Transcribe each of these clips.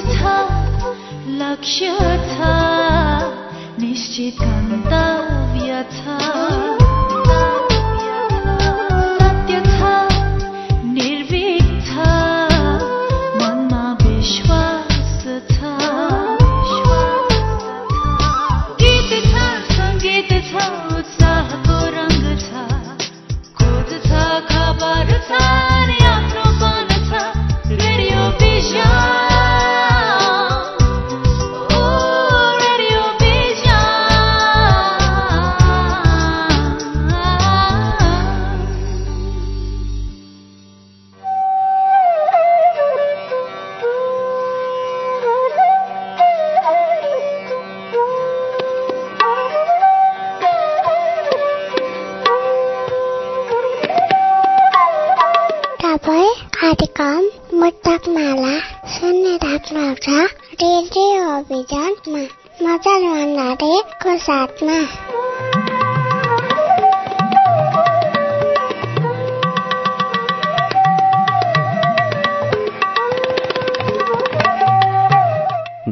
छ लक्ष्य छ निश्चित गन्तव्य छ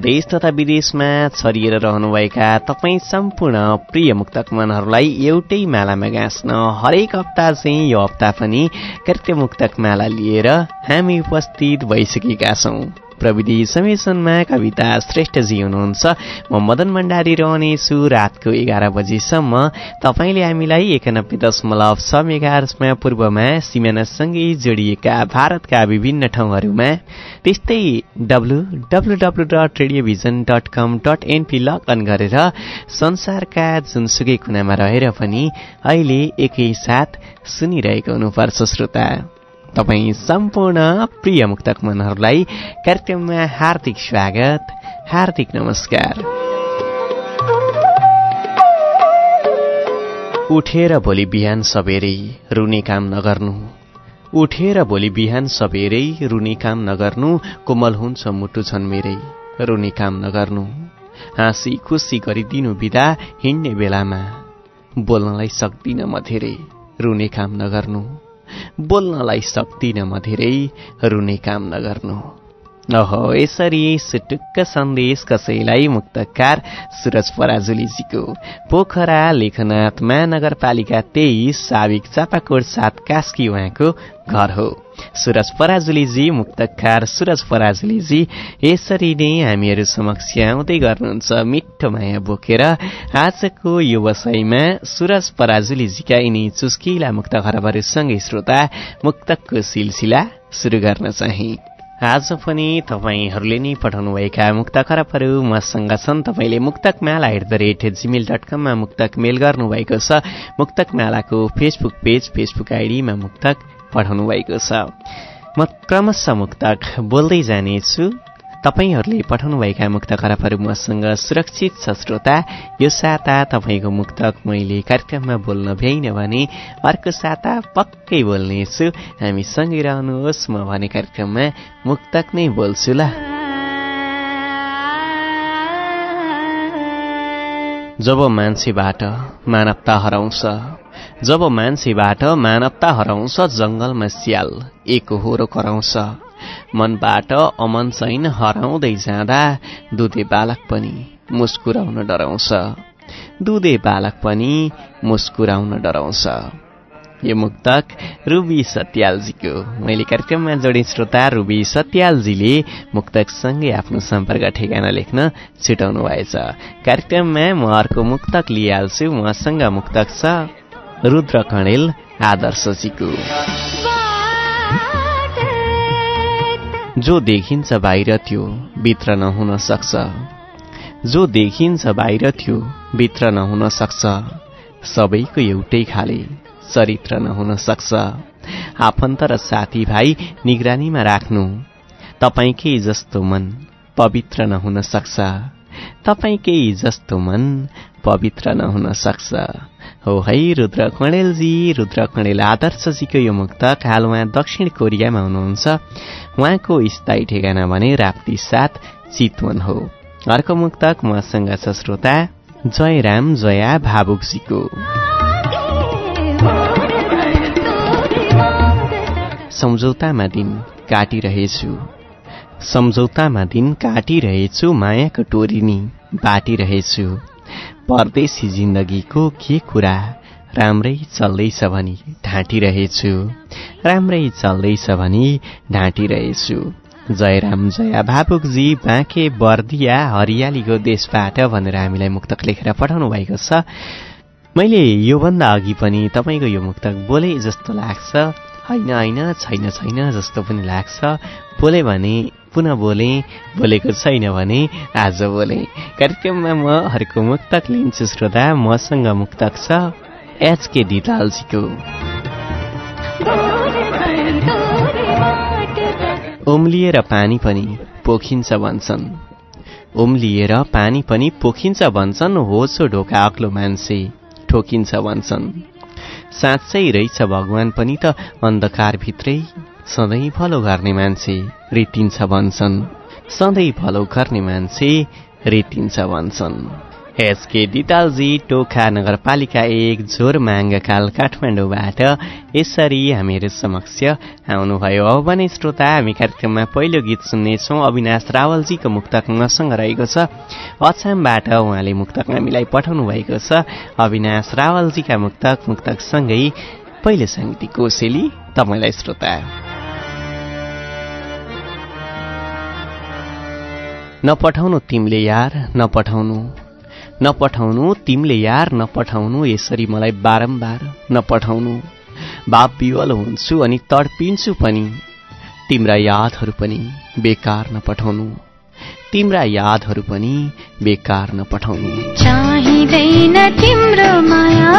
देश तथा विदेशमा छरिएर रहनुभएका तपाईँ सम्पूर्ण प्रिय मुक्तक मनहरूलाई एउटै मालामा गाँच्न हरेक हप्ता चाहिँ यो हप्ता पनि मुक्तक माला लिएर हामी उपस्थित भइसकेका छौँ। प्रविधि समेसनमा कविता श्रेष्ठजी हुनुहुन्छ म मदन भण्डारी रहनेछु। रातको एघार बजीसम्म तपाईँले हामीलाई एकानब्बे दशमलव छ मेगार्समा पूर्वमा सिमानासँगै जोडिएका भारतका विभिन्न ठाउँहरूमा त्यस्तै W W W dot radio vision dot com dot NP log on गरेर संसारका जुनसुकै कुनामा रहेर पनि अहिले एकैसाथ सुनिरहेको हुनुपर्छ श्रोता। तपाईँ सम्पूर्ण प्रिय मुक्तक मनहरूलाई कार्यक्रममा हार्दिक स्वागत हार्दिक नमस्कार। उठेर भोलि बिहान सबेरै रुने काम नगर्नु उठेर भोलि बिहान सबेरै रुने काम नगर्नु कोमल हुन्छ मुटु छन् मेरै रुने काम नगर्नु। हाँसी खुसी गरिदिनु बिदा हिँड्ने बेलामा बोल्नलाई सक्दिनँ म धेरै रुने काम नगर्नु। बोल्नलाई सक्दिनँ म धेरै रुने काम नगर्नु ओहो यसरी सुटुक्क सन्देश कसैलाई मुक्तकार सुरज पराजुलीजीको पोखरा लेखनाथ महानगरपालिका तेइस साविक चापाकोट सात कास्की उहाँको घर हो। सुरज पराजुलीजी मुक्तकार सुरज पराजुलीजी यसरी नै हामीहरू समक्ष आउँदै गर्नुहुन्छ मिठो माया बोकेर आजको यो वसाईमा सुरज पराजुलीजीका यिनी चुस्किला मुक्त खरबहरूसँगै श्रोता मुक्तकको सिलसिला सुरु गर्न चाहिँ। आज पनि तपाईँहरूले नै पठाउनुभएका मुक्त खराबहरू मसँग छन् तपाईँले Muktak Mala at the rate Gmail dot कममा मुक्तक मेल गर्नुभएको छ। मुक्तक मालाको फेसबुक पेज फेसबुक आइडीमा मुक्तक पठाउनु भएको छ। म क्रमशः मुक्तक बोल्दै जानेछु। तपाईँहरूले पठाउनुभएका मुक्त खराबहरू मसँग सुरक्षित छ श्रोता यो साता तपाईँको मुक्तक मैले कार्यक्रममा बोल्न भ्याइन भने अर्को साता पक्कै बोल्नेछु। हामी सँगै रहनुहोस् म भने कार्यक्रममा मुक्तक नै बोल्छु ल। जब मान्छेबाट मानवता हराउँछ जब मान्छेबाट मानवता हराउँछ जङ्गलमा स्याल एकहोरो कराउँछ। मनबाट अमन छैन हराउँदै जाँदा दुधे बालक पनि मुस्कुराउन डराउँछ। दुधे बालक पनि मुस्कुराउन डराउँछ। यो मुक्तक रुबी सत्यालजीको। मैले कार्यक्रममा जोडे श्रोता रुबी सत्यालजीले मुक्तकसँगै आफ्नो सम्पर्क ठेगाना लेख्न छुटाउनु भएछ। कार्यक्रममा म अर्को मुक्तक लिइहाल्छु। उहाँसँग मुक्तक छ रुद्र कणेल आदर्शजीको। जो देखिन्छ बाहिर त्यो भित्र नहुन सक्छ। जो देखिन्छ बाहिर थियो भित्र नहुन सक्छ। सबैको एउटै खाले चरित्र नहुन सक्छ। आफन्त र साथीभाइ निगरानीमा राख्नु तपाईँकै जस्तो मन पवित्र नहुन सक्छ। तपाईँकै जस्तो मन पवित्र नहुन सक्छ। हो है रुद्र कणेलजी रुद्र कणेल आदर्शजीको यो मुक्तक हाल उहाँ दक्षिण कोरियामा हुनुहुन्छ। उहाँको स्थायी ठेगाना भने राप्ती साथ चितवन हो। अर्को मुक्तक उहाँसँग छ श्रोता जयराम जया भावुकजीको। सम्झौतामा दिन काटिरहेछु। सम्झौतामा दिन काटिरहेछु मायाको टोरिनी बाटिरहेछु। परदेशी जिन्दगीको के कुरा? राम्रै चल्दैछ भनी ढाँटिरहेछु। राम्रै चल्दैछ भनी ढाँटिरहेछु। जयराम जया भावुकजी बाँके बर्दिया हरियालीको देशबाट भनेर हामीलाई मुक्तक लेखेर पठाउनु भएको छ। मैले योभन्दा अघि पनि तपाईँको यो मुक्तक बोले जस्तो लाग्छ। होइन होइन छैन छैन जस्तो पनि लाग्छ। बोले भने पुनः बोले बोलेको छैन भने आज बोले। कार्यक्रममा म अर्को मुक्तक लिन्छु श्रोता मसँग मुक्तक छ एचके दितालजीको उम्लिएर पानी पनि पोखिन्छ भन्छन्। उम्लिएर पानी पनि पोखिन्छ भन्छन् होचो ढोका अग्लो मान्छे ठोकिन्छ भन्छन्। साँच्चै रहेछ भगवान पनि त अन्धकारभित्रै सधैँ फलो गर्ने मान्छे रितिन्छ भन्छन्। सधैँ फलो गर्ने मान्छे रितिन्छ भन्छन्। एसके दितालजी टोखा नगरपालिका एक झोर माङ्गकाल काठमाडौँबाट यसरी हामीहरू समक्ष आउनुभयो। अब भने श्रोता हामी कार्यक्रममा पहिलो गीत सुन्नेछौँ। अविनाश रावलजीको मुक्तक मसँग रहेको छ। अछामबाट उहाँले मुक्तक हामीलाई पठाउनु भएको छ। अविनाश रावलजीका मुक्तक मुक्तकसँगै पहिले साङ्गीतिक कोसेली तपाईँलाई श्रोता। नपठाउनु तिमीले यार नपठाउनु। नपठाउनु तिमीले यार नपठाउनु यसरी मलाई बारम्बार नपठाउनु। बाप विवल हुन्छु अनि तडपिन्छु पनि। तिम्रा यादहरू पनि बेकार नपठाउनु। तिम्रा यादहरू पनि बेकार नपठाउनु। चाहिँदैन तिम्रो माया।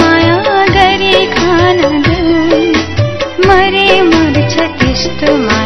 माया गरी खान मरे मर्छ त्यस्तो माया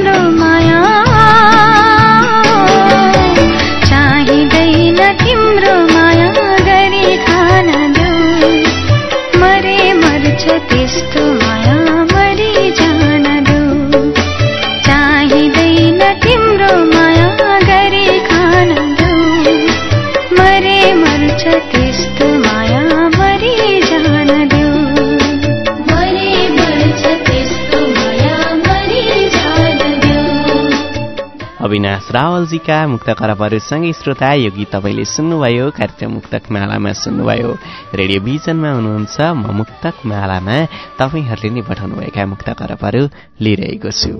रावलजीका मुक्त करपहरूसँगै श्रोता यो गीत तपाईँले सुन्नुभयो कार्यक्रम मुक्तक मालामा सुन्नुभयो। रेडियो भिजनमा हुनुहुन्छ म मुक्तक मालामा तपाईँहरूले नै पठाउनुभएका मुक्त लिइरहेको छु।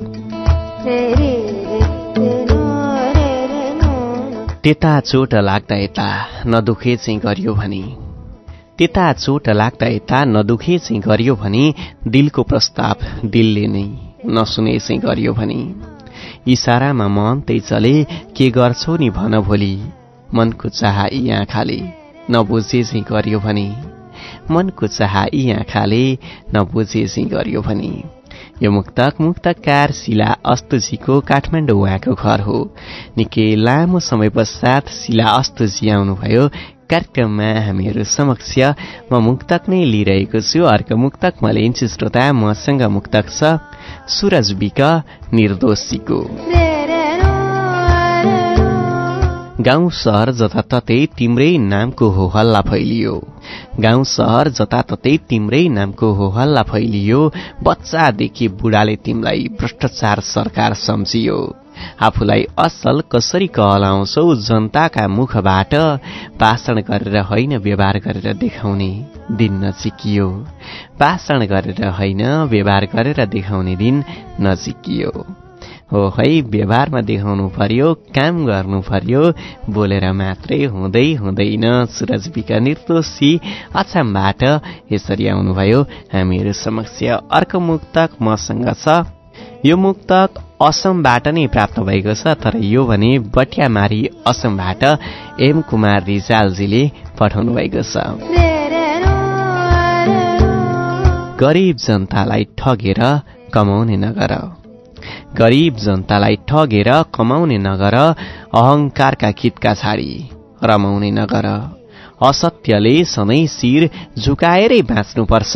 त्यता चोट लाग्दा यता नदुखे चाहिँ गरियो भने। त्यता चोट लाग्दा यता नदुखे चाहिँ गरियो भने दिलको प्रस्ताव दिलले नै नसुने चाहिँ गरियो भने। इसारामा म अन्तै चले के गर्छौ नि भन भोलि? मनको चाह यी आँखाले नबुझे चाहिँ गरियो भने। मनको चाह यी आँखाले नबुझे चाहिँ गरियो भने। यो मुक्तक मुक्तकार शिला अस्तुजीको काठमाडौँ उहाँको घर हो। निकै लामो समय पश्चात शिला अस्तुजी आउनुभयो। कार्यक्रममा हामीहरू समक्ष म मुक्तक नै लिइरहेको छु। अर्को मुक्तक म लिन्छु श्रोता मसँग मुक्तक छ। सुरज विक निर्दोषीको। गाउँ सहर जताततै तिम्रै नामको हो हल्ला फैलियो। गाउँ सहर जताततै तिम्रै नामको हो हल्ला फैलियो। बच्चादेखि बुढाले तिमीलाई भ्रष्टाचार सरकार सम्झियो। आफूलाई असल कसरी कहलाउँछौ जनताका मुखबाट? भाषण गरेर होइन व्यवहार गरेर देखाउने दिन नजिकियो। भाषण गरेर होइन व्यवहार गरेर देखाउने दिन नजिकियो। हो है व्यवहारमा देखाउनु पर्यो काम गर्नु पर्यो बोलेर मात्रै हुँदै हुँदैन सुरज विका निर्दोषी अछामबाट यसरी आउनुभयो। हामीहरू समक्ष अर्को मुक्तक मसँग छ। यो मुक्तक असमबाट नै प्राप्त भएको छ तर यो भने बटियामारी असमबाट एम कुमार रिजालजीले पठाउनु भएको छ। गरिब जनतालाई ठगेर कमाउने नगर। गरिब जनतालाई ठगेर कमाउने नगर अहङ्कारका छाडी रमाउने नगर। असत्यले सधैँ शिर झुकाएरै बाँच्नुपर्छ।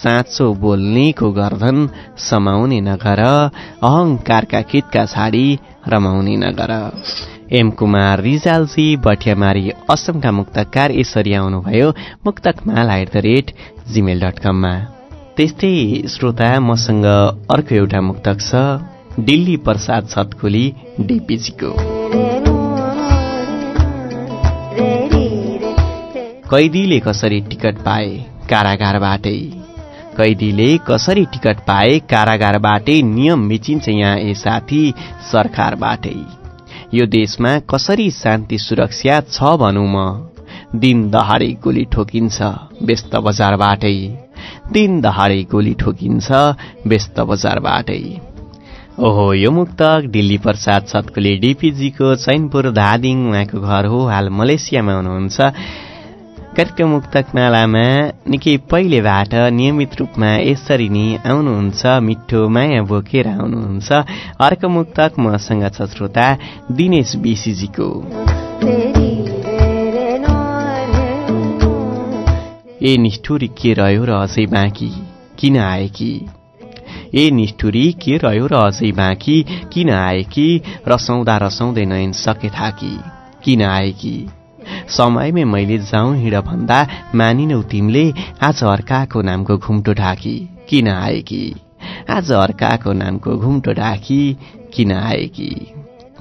साँचो बोल्नेको गर्दन समाउने नगर अहङ्कारका कितका छाडी रमाउने नगर। एम कुमार रिजालजी बठियामारी असमका मुक्तकार यसरी आउनुभयो Muktakmala at the rate Gmail dot कममा त्यस्तै श्रोता मसँग अर्को एउटा मुक्तक छ दिल्ली प्रसाद छतखोली डिपिजीको। कैदीले कसरी टिकट पाए कारागारबाटै? कैदीले कसरी टिकट पाए कारागारबाटै नियम मिचिन्छ यहाँ ए साथी सरकारबाटै? यो देशमा कसरी शान्ति सुरक्षा छ भनौँ म? दिन दहाडै गोली ठोकिन्छ व्यस्त बजारबाटै। दिन दहाडै गोली ठोकिन्छ व्यस्त बजारबाटै। ओहो यो मुक्तक दिल्ली प्रसाद छतकुले डिपिजीको चैनपुर धादिङ उहाँको घर हो हाल मलेसियामा हुनुहुन्छ। कार्यक्रम मुक्तक मालामा निकै पहिलेबाट नियमित रूपमा यसरी नै आउनुहुन्छ मिठो माया बोकेर आउनुहुन्छ। अर्को मुक्तक मसँग छ श्रोता दिनेश बिसिजीको। ए निष्ठुरी के रह्यो र अझै बाँकी? किन आएकी? ए निष्ठुरी के रह्यो र अझै बाँकी? किन आएकी? रसाउँदा रसाउँदै नयन सके थाकी किन आएकी? समयमै मैले जाउँ हिँड भन्दा मानिनौ तिमीले आज अर्काको नामको घुम्टो ढाकी किन आएकी आज अर्काको नामको घुम्टो ढाकी किन आएकी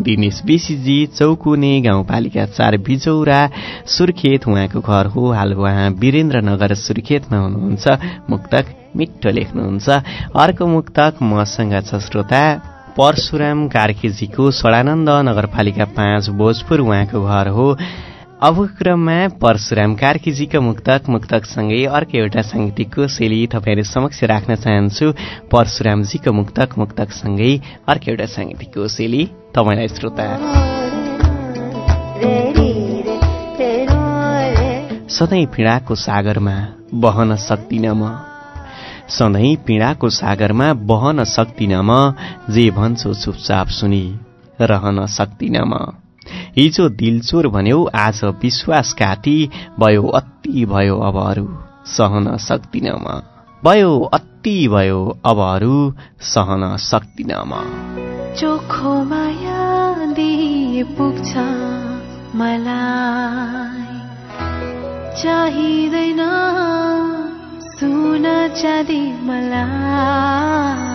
दिनेश बिसीजी चौकुने गाउँपालिका चार बिजौरा सुर्खेत उहाँको घर हो। हाल उहाँ वीरेन्द्रनगर सुर्खेतमा हुनुहुन्छ। मुक्तक मिठो लेख्नुहुन्छ। अर्को मुक्तक मसँग छ श्रोता परशुराम कार्कीजीको सडानन्द नगरपालिका पाँच भोजपुर उहाँको घर हो। अब क्रममा परशुराम कार्कीजीको मुक्तक मुक्तकसँगै अर्को एउटा साङ्गीतिकको शैली तपाईँहरू समक्ष राख्न चाहन्छु। परशुरामजीको मुक्तक मुक्तकसँगै अर्को एउटा साङ्गीतिकको शैली तपाईँलाई श्रोता। सधैँ पीडाको सागरमा बहन सक्दिनँ म। सधैँ पीडाको सागरमा बहन सक्दिनँ म जे भन्छौ चुपचाप सुनि रहन सक्दिनँ म। हिजो दिलचोर भन्यौ आज विश्वास काटी भयो अति भयो अब अरू सहन सक्दिन म भयो अति भयो अब अरू सहन सक्दिन म चोखो माया पुग्छ मलाई। चाहिँदैन सुन चाँदी मलाई।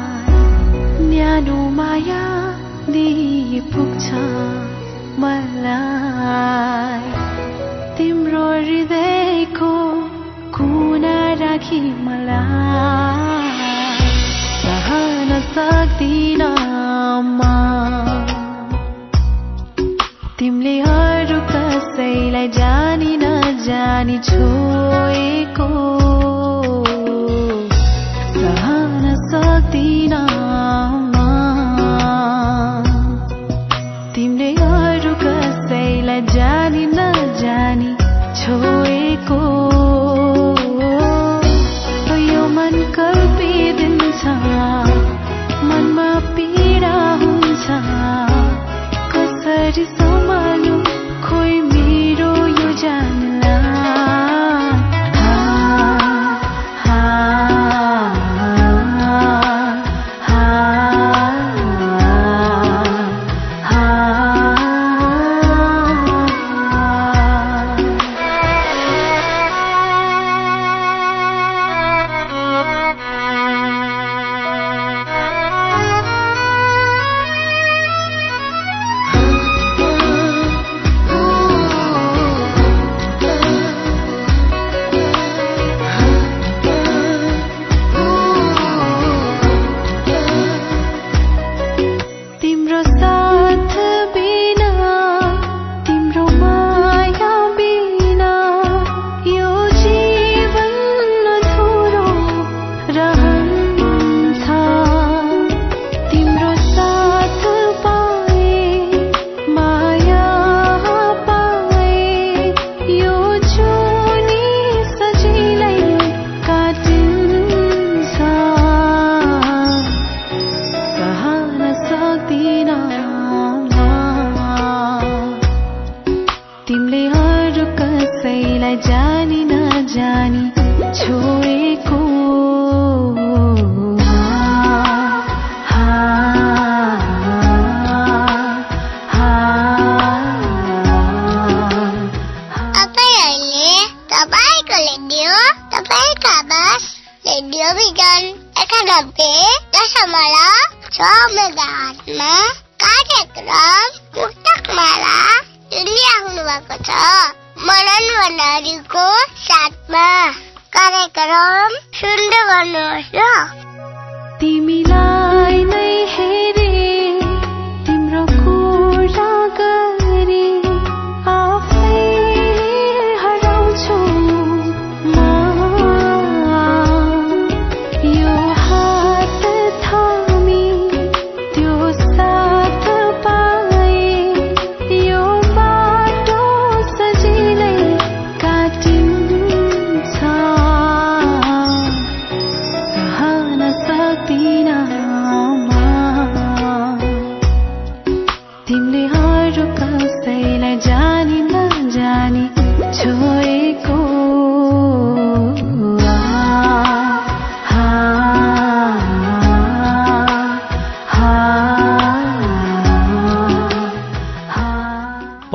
न्यानो माया दिए पुग्छ मलाई तिम्रो हृदयको कुना राखी मलाई। सहन सक्दिन तिमीले अरू कसैलाई जानी नजानी छोएको छोएको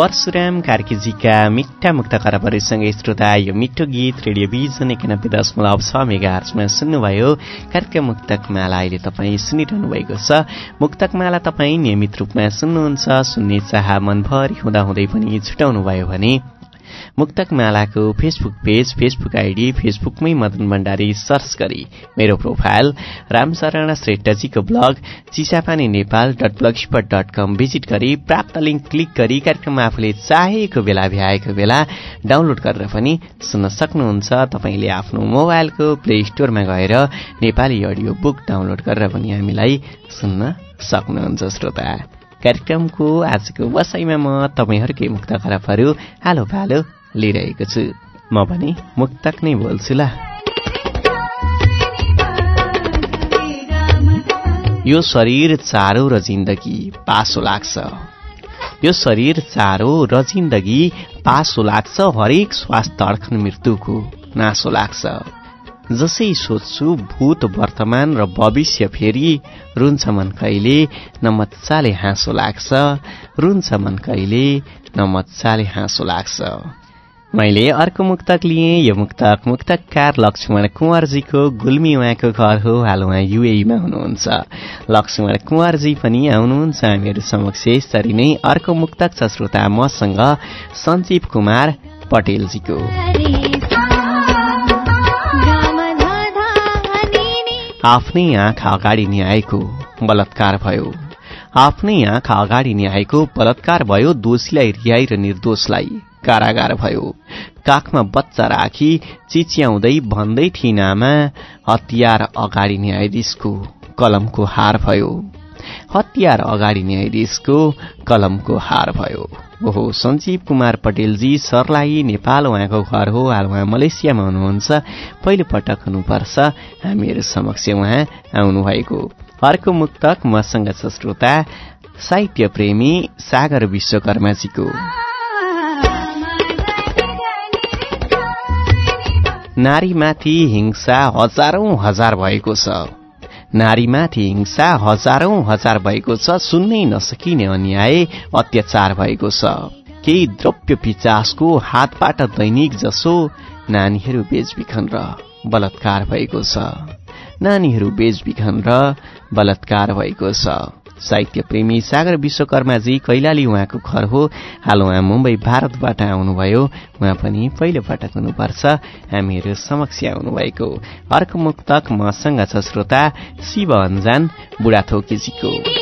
परशुराम कार्कीजीका मिठा मुक्त खराबहरूसँगै श्रोता यो मिठो गीत रेडियो भिजन एकानब्बे दशमलव छ मेगा हर्चमा सुन्नुभयो कार्यक्रम मुक्तक माला अहिले तपाईँ सुनिरहनु भएको छ मुक्तक माला तपाईँ नियमित रूपमा सुन्नुहुन्छ सुन्ने चाह मनभरि हुँदाहुँदै पनि छुटाउनु भयो भने मुक्तक मालाको फेसबुक पेज फेसबुक आइडी फेसबुकमै मदन भण्डारी सर्च गरी मेरो profile Ramsharan श्रेष्ठजीको blog Chisapani Nepal dot blog spot dot com visit गरी प्राप्त लिङ्क क्लिक गरी कार्यक्रम आफूले चाहेको बेला भ्याएको बेला डाउनलोड गरेर पनि सुन्न सक्नुहुन्छ। तपाईँले आफ्नो मोबाइलको प्ले स्टोरमा गएर नेपाली अडियो बुक डाउनलोड गरेर पनि हामीलाई सुन्न सक्नुहुन्छ श्रोता। कार्यक्रमको आजको वसाइमा म तपाईँहरूकै मुक्त खराबहरू हालो पालो लिइरहेको छु। म पनि मुक्तक नै बोल्छु ल। यो शरीर चारो र जिन्दगी पासो लाग्छ। यो शरीर चारो र जिन्दगी पासो लाग्छ। हरेक श्वास तड्खन मृत्युको नासो लाग्छ। जसै सोच्छु भूत वर्तमान र भविष्य फेरि रुन्छ मन कहिले न मजाले हाँसो लाग्छ रुन्छ मन कहिले न मजाले हाँसो लाग्छ। मैले अर्को मुक्तक लिएँ यो मुक्तक मुक्तकार लक्ष्मण कुँवरजीको गुल्मी उहाँको घर हो हाल उहाँ युएमा हुनुहुन्छ। लक्ष्मण कुँवरजी पनि आउनुहुन्छ हामीहरू समक्ष यसरी नै अर्को मुक्तक छ श्रोता मसँग सञ्जीव कुमार पटेलजीको। आफ्नै आँखा अगाडि न्यायको बलात्कार भयो। आफ्नै आँखा अगाडि न्यायको बलात्कार भयो दोषीलाई रियाई र निर्दोषलाई कारागार भयो। काखमा बच्चा राखी चिच्याउँदै भन्दै थिइन् आमा हतियार अगाडि न्यायाधीशको कलमको हार भयो। हतियार अगाडि न्यायाधीशको कलमको हार भयो। ओहो सञ्जीव कुमार पटेलजी सर्लाही नेपाल उहाँको घर हो हाल उहाँ मलेसियामा हुनुहुन्छ। पहिलो पटक हुनुपर्छ। हामीहरू समक्ष उहाँ आउनुभएको। अर्को मुक्तक मसँग छ श्रोता साहित्य प्रेमी सागर विश्वकर्माजीको। नारीमाथि हिंसा हजारौं हजार भएको छ। नारीमाथि हिंसा हजारौं हजार भएको छ सुन्नै नसकिने अन्याय अत्याचार भएको छ। केही द्रव्य पिचासको हातबाट दैनिक जसो नानीहरू बेचबिखन र बलात्कार भएको छ। नानीहरू बेचबिखन र बलात्कार भएको छ। साहित्य प्रेमी सागर विश्वकर्माजी कैलाली उहाँको घर हो। हाल उहाँ मुम्बई भारतबाट आउनुभयो। उहाँ पनि पहिलो पटक हुनुपर्छ। हामीहरू समक्ष आउनुभएको। अर्को मुक्तक मसँग छ श्रोता शिव अन्जान बुढाथोकीजीको।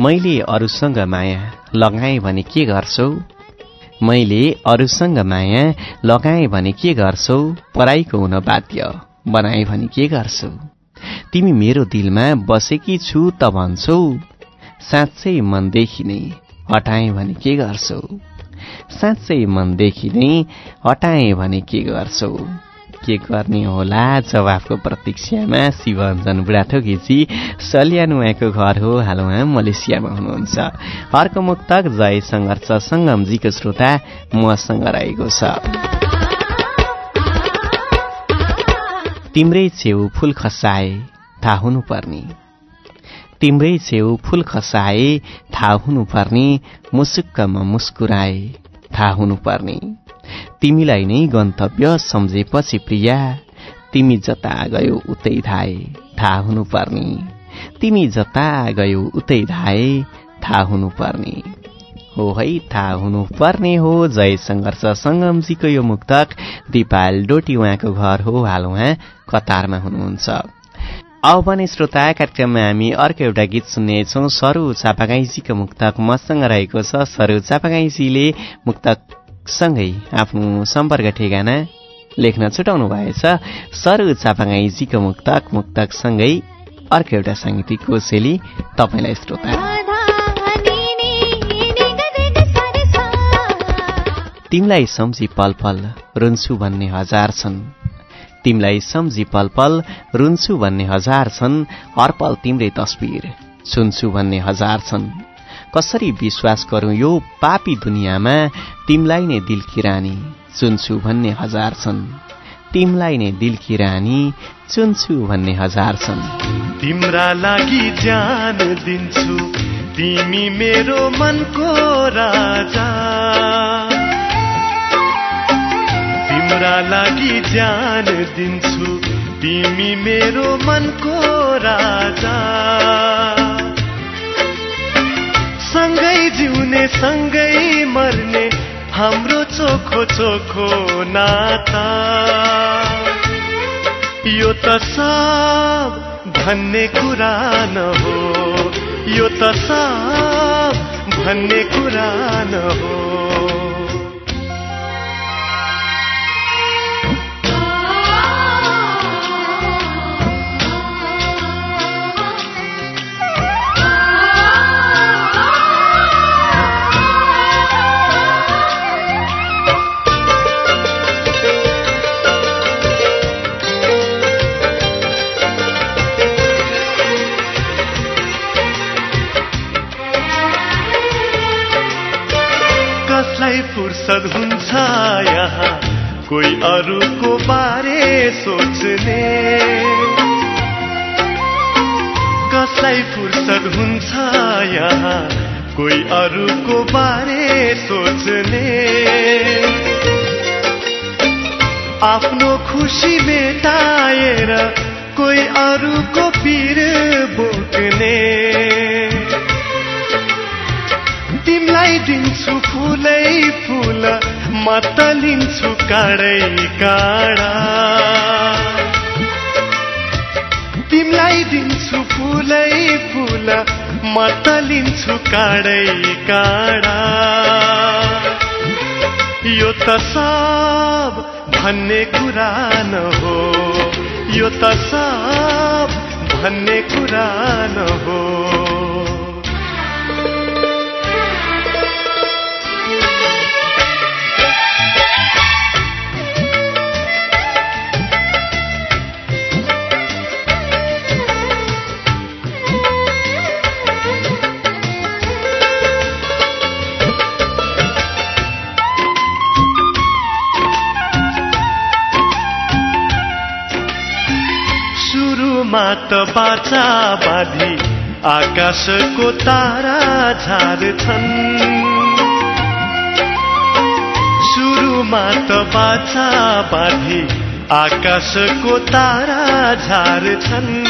मैले अरूसँग माया लगाएँ भने के गर्छौ? मैले अरूसँग माया लगाएँ भने के गर्छौ? पराईको हुन बाध्य। बनाए भने के गर्छौ? तिमी मेरो दिलमा बसेकी छु त भन्छौ साँच्चै मनदेखि नै हटाए भने के गर्छौ? साँच्चै मनदेखि नै हटाए भने के गर्छौ? के गर्ने होला जवाफको प्रतीक्षामा? शिवञ्जन बुढाथोकीजी सल्यान उहाँको घर हो हाल उहाँ मलेसियामा हुनुहुन्छ। अर्को मुक्तक जय सङ्घर्ष सङ्गमजीको श्रोता मसँग रहेको छ। तिम्रै छेउ फूल खसाए थाहा हुनुपर्ने। तिम्रै छेउ फूल खसाए थाहा हुनुपर्ने। मुसुक्कमा मुस्कुराए थाहा हुनुपर्ने। तिमीलाई नै गन्तव्य सम्झेपछि प्रिया तिमी जता गयो उतै धाए थाहा हुनुपर्ने। तिमी जता गयो उतै धाए थाहा हुनुपर्ने। हो है थाहा हुनुपर्ने हो। जय सङ्घर्ष सङ्गमजीको यो मुक्तक दिपाल डोटी उहाँको घर हो। हाल उहाँ कतारमा हुनुहुन्छ। अब भने श्रोता कार्यक्रममा हामी अर्को एउटा गीत सुन्नेछौँ। सरु चापागाईजीको मुक्तक मसँग रहेको छ। सरु चापागाईजीले मुक्तकसँगै आफ्नो सम्पर्क ठेगाना लेख्न छुटाउनु भएछ। सरु चापागाईजीको मुक्तक मुक्तकसँगै अर्को एउटा साङ्गीतिक कोसेली तपाईँलाई श्रोता। तिमलाई सम्झी पल पल रुन्छु भन्ने हजार छन्। तिमलाई सम्झी पल पल रुन्छु भन्ने हजार छन्। हर पल तिम्रै तस्बिर सुन्छु भन्ने हजार छन्। कसरी विश्वास गरौँ यो पापी दुनियाँमा? तिमलाई नै दिल किरानी चुन्छु भन्ने हजार छन्। तिमलाई नै दिल किरानी चुन्छु भन्ने हजार छन्। तिम्रा लागि ज्यान दिन्छु तिमी मेरो मनको राजा। तिम्रा लागि ज्यान दिन्छु। तिमी मेरो मनको राजा। सँगै जिउने सँगै मर्ने हाम्रो चोखो चोखो नाता। यो त सब भन्ने कुरा न हो। यो त सब भन्ने कुरा न हो फुर्सद हुन्छ यहाँ। कोही अरूको बारे सोच्ने। कसलाई फुर्सद हुन्छ यहाँ? कोही अरूको बारे सोच्ने। आफ्नो खुसी मेटाएर कोही अरूको पिर बोक्ने। तिमीलाई दिन्छु फुलै फुल म त लिन्छु काँडै काँडा। तिमीलाई दिन्छु फुलै फुल म त लिन्छु काँडै काँडा। यो त सब भन्ने कुरा न हो यो त सब भन्ने कुरा न हो। मात बाचा आकाशको तारा झार्छन्। सुरुमा त बाचा बाधी आकाशको तारा झार्छन्।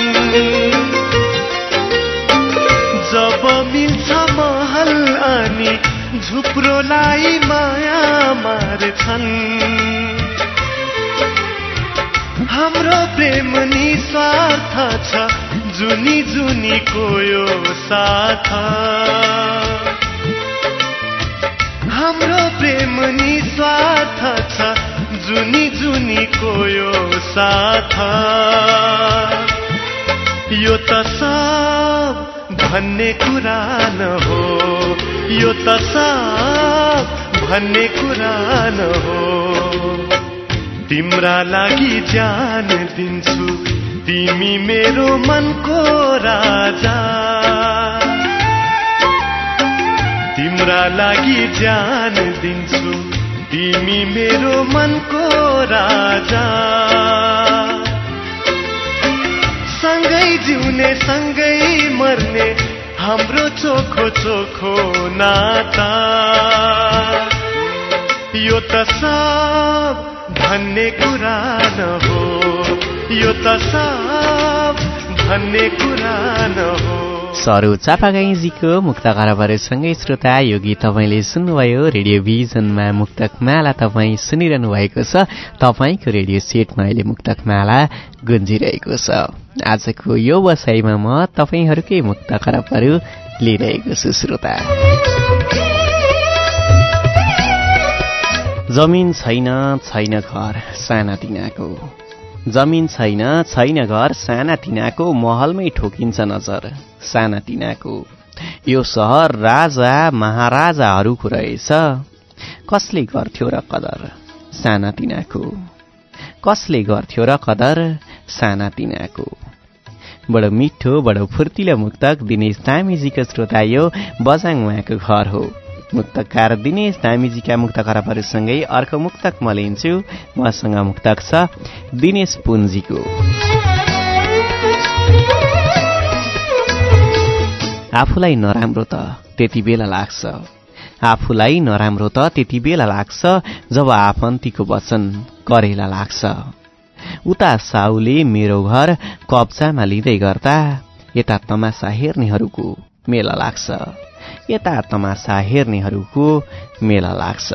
जब मिल्छ महल अनि झुप्रोलाई माया मार्छन्। हाम्रो प्रेम निस्वार्थ छ जुनी जुनी कोयो साथ। हाम्रो प्रेम निस्वार्थ छ जुनी जुनी कोयो साथ। यो त सब भन्ने कुरा न हो यो त सब भन्ने कुरा न हो। तिम्रा लागि ज्यान दिन्छु। तिमी मेरो मनको राजा। तिम्रा लागि ज्यान दिन्छु। तिमी मेरो मनको राजा। सँगै जिउने सँगै मर्ने हाम्रो चोखो चोखो नाता। यो त सब भन्ने कुरा हो। यो त सब भन्ने कुरा हो। सरू चापागाईजीको मुक्त घरबारेसँगै श्रोता यो गीत तपाईँले सुन्नुभयो। रेडियो भिजनमा मुक्तक माला तपाईँ सुनिरहनु भएको छ। तपाईँको रेडियो सेटमा अहिले मुक्तक माला गुन्जिरहेको छ। आजको यो वसाइमा म तपाईँहरूकै मुक्त खराबहरू लिइरहेको छु श्रोता। जमिन छैन छैन घर सानातिनाको जमिन छैन छैन घर सानातिनाको महलमै ठोकिन्छ नजर सानातिनाको यो सहर राजा महाराजाहरूको रहेछ। कसले गर्थ्यो र कदर? सानातिनाको कसले गर्थ्यो र कदर? सानातिनाको बडो मिठो बडो फुर्तिलो मुक्तक दिनेश तामीजीको श्रोता यो बजाङ उहाँको घर हो। मुक्तकार दिनेश धामीजीका मुक्त खराबहरूसँगै अर्को मुक्तक म लिन्छु। उहाँसँग मुक्तक छ दिनेश पुन्जीको। आफूलाई नराम्रो त त्यति बेला लाग्छ। आफूलाई नराम्रो त त्यति बेला लाग्छ जब आफन्तीको वचन करेला लाग्छ। उता साउले मेरो घर कब्जामा लिँदै गर्दा यता तमासा हेर्नेहरूको मेला लाग्छ। यता तमासा हेर्नेहरूको मेला लाग्छ।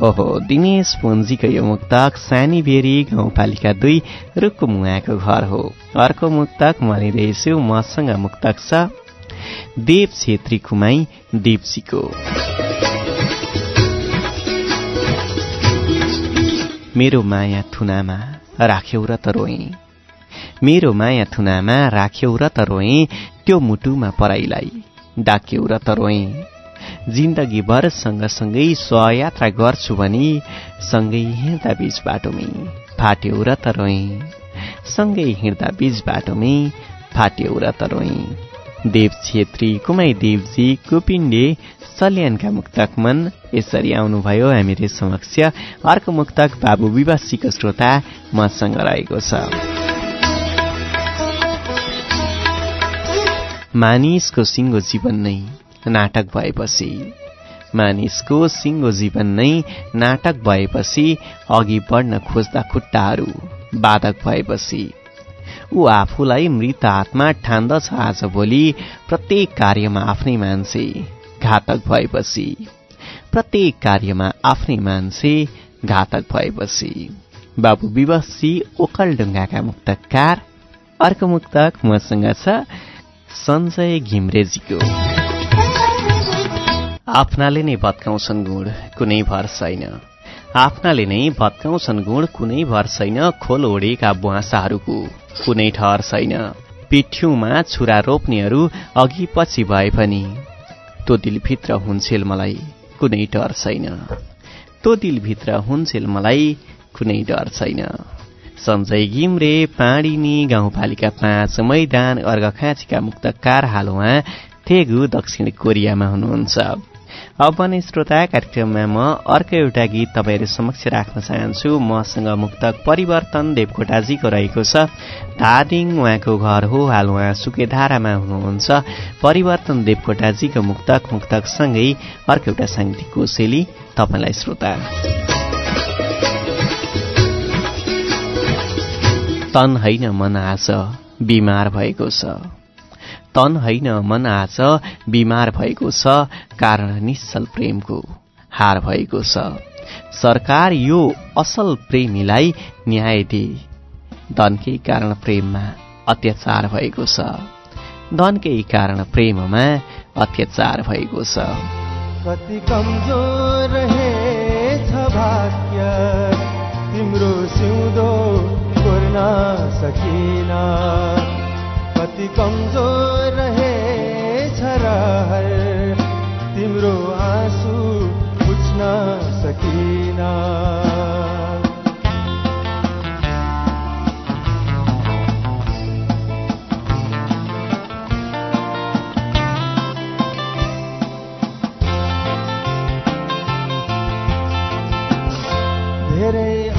ओहो दिनेश पुन्जीको यो मुक्तक सानी बेरी गाउँपालिका दुई रुखको मुहाको घर हो। अर्को मुक्तक म लिँदैछु मसँग मुक्तक छ। देव छेत्री कुमाई देवसीको मेरो माया थुनामा राख्यौ र त मेरो माया थुनामा राख्यौ र त रोएँ त्यो मुटुमा पराईलाई। डाक्यौ र त रोएँ जिन्दगीभर सँगसँगै स्वयात्रा गर्छु भनी सँगै हिँड्दा बीच बाटोमै फाट्यौ र त रोएँ सँगै हिँड्दा बीच बाटोमै फाट्यौ र त रोएँ देव छेत्री कुमाई देवजी कुपिण्डे सल्यानका मुक्तक मन। यसरी आउनुभयो हामीले समक्ष। अर्को मुक्तक बाबु विवासीको श्रोता मसँग रहेको छ। मानिसको सिङ्गो जीवन नै नाटक भएपछि। मानिसको सिङ्गो जीवन नै नाटक भएपछि अघि बढ्न खोज्दा खुट्टाहरू बाधक भएपछि। ऊ आफूलाई मृत आत्मा ठान्दछ आजभोलि प्रत्येक कार्यमा आफ्नै मान्छे घातक भएपछि। प्रत्येक कार्यमा आफ्नै मान्छे घातक भएपछि। बाबु विवशी ओकलडुङ्गाका मुक्तकार अर्को मुक्तक मसँग छ सञ्जय घिम्रेजीको। आफ्नाले नै भत्काउँछन् गुण कुनै भर छैन। आफ्नाले नै भत्काउँछन् गुण कुनै भर छैन खोल ओडेका बुवासाहरूको कुनै ठहर छैन। पिठ्यौमा छुरा रोप्नेहरू अघि पछि भए पनि तो दिलभित्र हुन्छेल मलाई कुनै डर छैन। तो दिलभित्र हुन्छेल मलाई कुनै डर छैन। सञ्जय घिम्रे पाडिनी गाउँपालिका पाँच मैदान अर्घखाँचीका मुक्तकार हाल थेगु दक्षिण कोरियामा हुनुहुन्छ। अब भने श्रोता कार्यक्रममा म अर्को एउटा गीत तपाईँहरू समक्ष राख्न चाहन्छु। मसँग मुक्तक परिवर्तन देवकोटाजीको रहेको छ। धादिङ उहाँको घर हो हाल उहाँ सुकेधारामा हुनुहुन्छ। परिवर्तन देवकोटाजीको मुक्तक मुक्तकसँगै अर्को एउटा साङ्गीतिक कोसेली तपाईँलाई श्रोता। तन होइन मन आज बिमार भएको छ। तन होइन मन आज बिमार भएको छ कारण निश्चल प्रेमको हार भएको छ। सरकार यो असल प्रेमीलाई न्याय दिए धनकै कारण प्रेममा अत्याचार भएको छ। धनकै कारण प्रेममा अत्याचार भएको छ। कति कमजोर तिम्रो सिउँदो सकिन कति कमजोर रहेछ रहर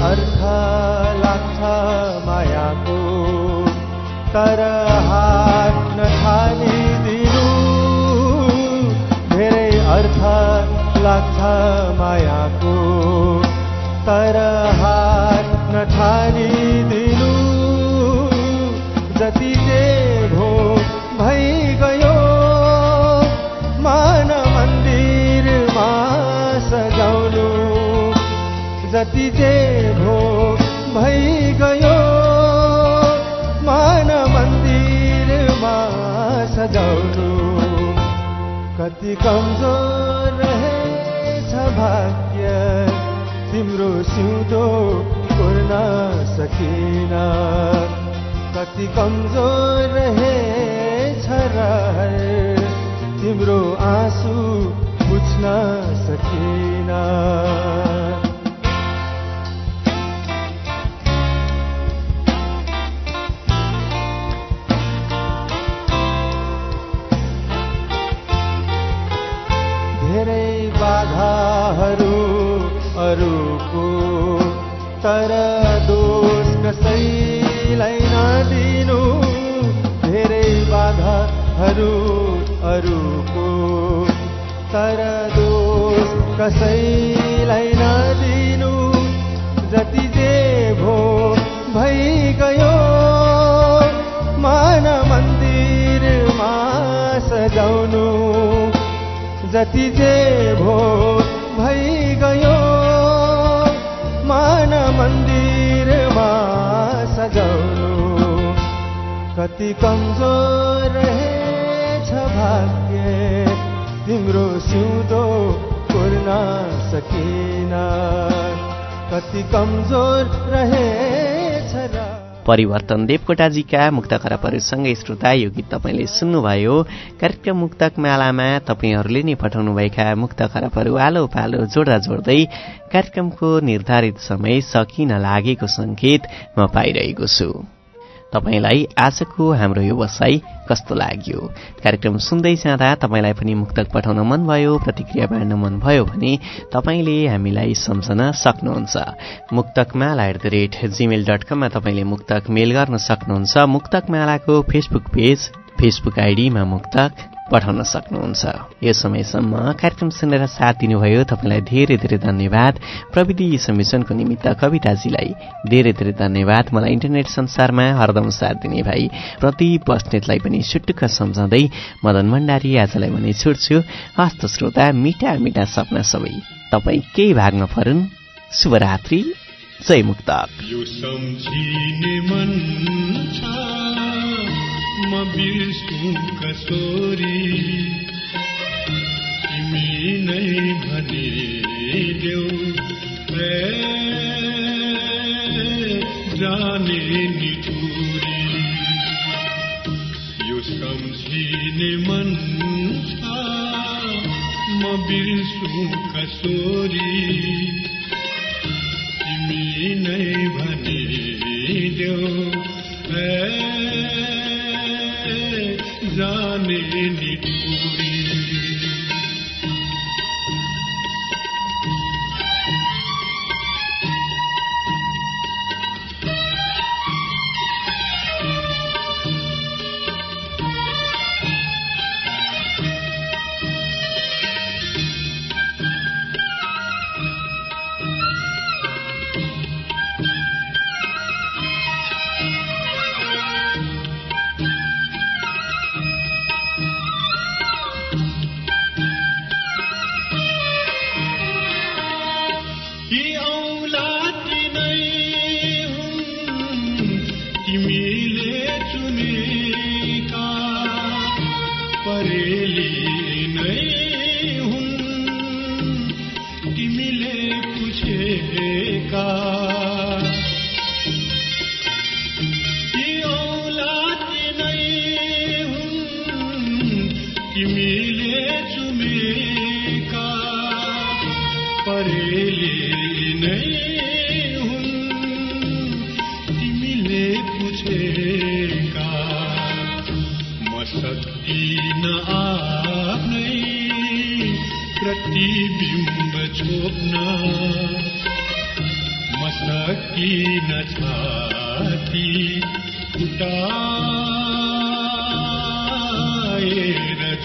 अर्थ लाग्छ मायाको तर हात नछानिदिनु धेरै अर्थ लाग्छ मायाको तर हात नछानिदिनु जति जे जति जे भो भइ गयो। मान मन्दिरमा सजाउनु कति कमजोर रहेछ भाग्य तिम्रो सिउँदो कोर्न सकिन। कति कमजोर रहेछ रहर तिम्रो आँसु बुझ्न सकिन। तर दोष कसैलाई नदिनु। धेरै बाधाहरू अरूको। तर दोष कसैलाई नदिनु। जति जे भो भइ गयो मान मन्दिरमा सजाउनु। जति जे भो भइ गयो मन्दिरमा सजाउनु। कति कमजोर रहेछ भाग्य तिम्रो सिउँदो कोर्न सकिन। कति कमजोर रहेछ र परिवर्तन देवकोटाजीका मुक्त खराबहरूसँगै श्रोता यो गीत तपाईँले सुन्नुभयो। कार्यक्रम मुक्तक मालामा तपाईँहरूले नै पठाउनुभएका मुक्त खराबहरू आलो पालो जोड्दा जोड्दै कार्यक्रमको निर्धारित समय सकिन लागेको सङ्केत म पाइरहेको छु। तपाईँलाई आजको हाम्रो यो बसाई कस्तो लाग्यो? कार्यक्रम सुन्दै जाँदा तपाईँलाई पनि मुक्तक पठाउन मन भयो प्रतिक्रिया बाँड्न मन भयो भने तपाईँले हामीलाई सम्झन सक्नुहुन्छ। Muktakmala at the rate Gmail dot कममा तपाईँले मुक्तक मेल गर्न सक्नुहुन्छ। मुक्तकमालाको फेसबुक पेज फेसबुक आइडीमा मुक्तक पठाउन सक्नुहुन्छ। यो समयसम्म कार्यक्रम सुनेर साथ दिनुभयो। तपाईँलाई धेरै धेरै धन्यवाद। प्रविधि समिशनको निमित्त कविताजीलाई धेरै धेरै धन्यवाद। मलाई इन्टरनेट संसारमा हरदम साथ दिने भाइ प्रदीप बस्नेतलाई पनि सुटुक्क सम्झाउँदै मदन भण्डारी आजलाई भने छुट्छु हस्त श्रोता मिठा मिठा सपना सबै तपाईँ केही भागमा फरुन्। शुभरात्रि। जय मुक्तक। म बिर्सु कसोरी तिमी नै भनिदेऊ जाने निठुरी। यो सम्झिने मन छ म बिर्सु कसोरी तिमी नै भनिदेऊ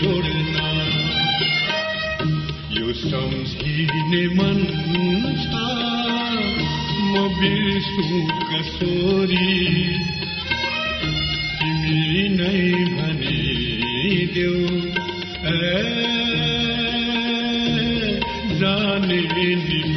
जोड्न यो सम्झिने मन छ म बिर्सु कसोरी? तिमी नै भनिदेऊ। जाने निठुरी